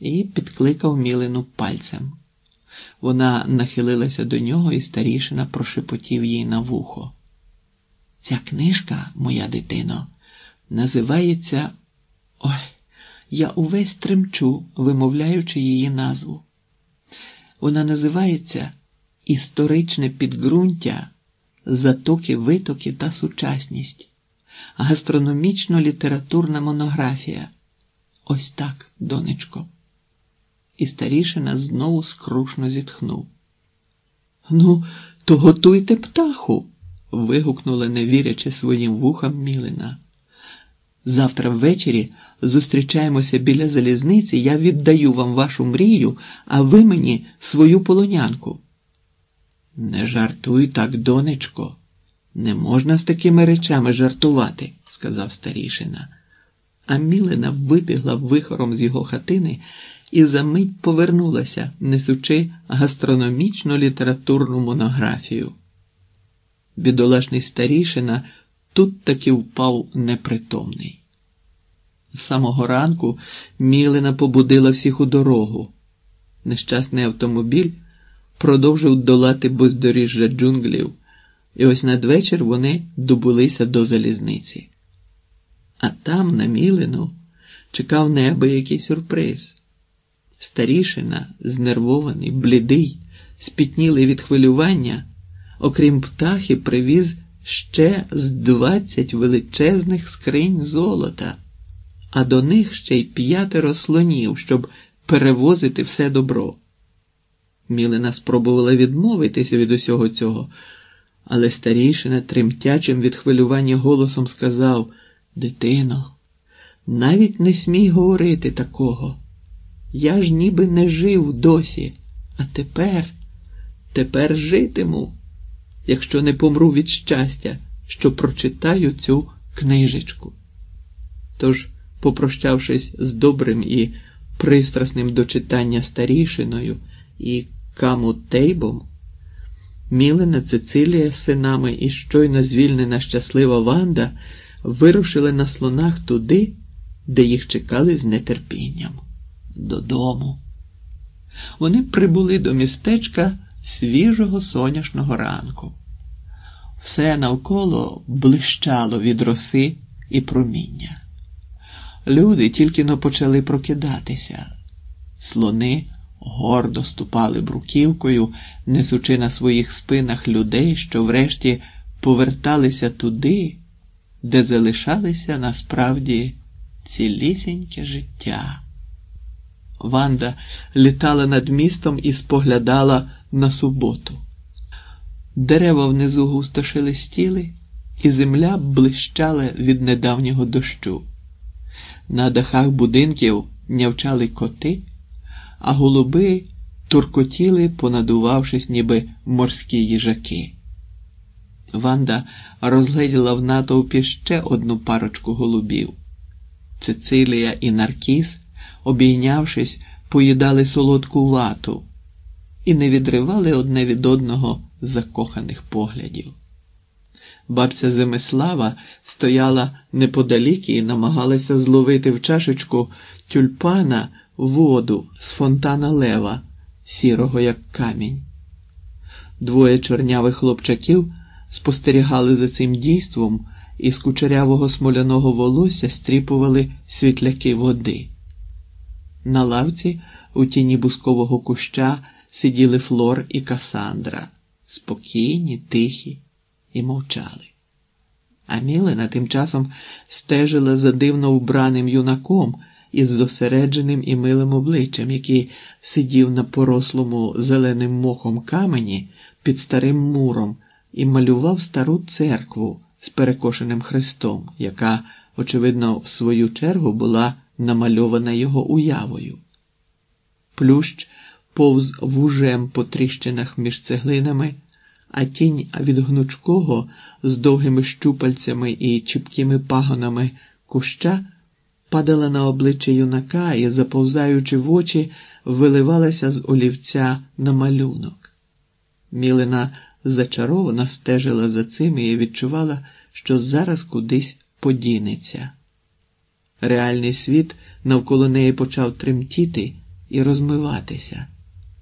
і підкликав Мілину пальцем. Вона нахилилася до нього, і старішина прошепотів їй на вухо. Ця книжка, моя дитино, називається. Ой, я увесь тремчу, вимовляючи її назву. Вона називається Історичне підґрунтя, затоки, витоки та сучасність, гастрономічно-літературна монографія. Ось так, донечко. І старішина знову скрушно зітхнув. Ну, то готуйте птаху. вигукнула, не вірячи своїм вухам Мілина. Завтра ввечері зустрічаємося біля залізниці, я віддаю вам вашу мрію, а ви мені свою полонянку. Не жартуй так, донечко, не можна з такими речами жартувати, сказав старішина. А Мілина вибігла вихором з його хатини і за мить повернулася, несучи гастрономічну літературну монографію. Бідолашний старішина тут таки впав непритомний. З самого ранку Мілина побудила всіх у дорогу. Нещасний автомобіль продовжив долати бездоріжжя джунглів, і ось надвечір вони добулися до залізниці. А там, на Мілину, чекав неабиякий сюрприз. Старішина, знервований, блідий, спітнілий від хвилювання, окрім птахи, привіз ще з двадцять величезних скринь золота, а до них ще й п'ятеро слонів, щоб перевозити все добро. Мілина спробувала відмовитися від усього цього, але старішина тремтячим від хвилювання голосом сказав: Дитино, навіть не смій говорити такого. Я ж ніби не жив досі, а тепер, тепер житиму, якщо не помру від щастя, що прочитаю цю книжечку. Тож, попрощавшись з добрим і пристрасним до читання старішиною і камутейбом, Мілена Цицилія з синами і щойно звільнена щаслива Ванда вирушили на слонах туди, де їх чекали з нетерпінням додому. Вони прибули до містечка свіжого соняшного ранку. Все навколо блищало від роси і проміння. Люди тільки но почали прокидатися. Слони гордо ступали бруківкою, несучи на своїх спинах людей, що врешті поверталися туди, де залишалися насправді цілісіньке життя. Ванда літала над містом і споглядала на суботу. Дерева внизу густо шелестіли, і земля блищала від недавнього дощу. На дахах будинків нявчали коти, а голуби туркотіли, понадувавшись, ніби морські їжаки. Ванда розгледіла в натовпі ще одну парочку голубів Цицилія і Наркіс обійнявшись, поїдали солодку вату і не відривали одне від одного закоханих поглядів. Бабця Земислава стояла неподалік і намагалася зловити в чашечку тюльпана воду з фонтана лева, сірого, як камінь. Двоє чорнявих хлопчаків спостерігали за цим дійством і з кучерявого смоляного волосся стріпували світляки води. На лавці у тіні бускового куща сиділи Флор і Касандра, спокійні, тихі і мовчали. А Мілена тим часом стежила за дивно вбраним юнаком із зосередженим і милим обличчям, який сидів на порослому зеленим мохом камені під старим муром і малював стару церкву з перекошеним хрестом, яка, очевидно, в свою чергу була намальована його уявою. Плющ повз вужем по тріщинах між цеглинами, а тінь від гнучкого з довгими щупальцями і чіпкими пагонами куща падала на обличчя юнака і, заповзаючи в очі, виливалася з олівця на малюнок. Мілина зачаровано стежила за цим і відчувала, що зараз кудись подінеться. Реальний світ навколо неї почав тремтіти і розмиватися.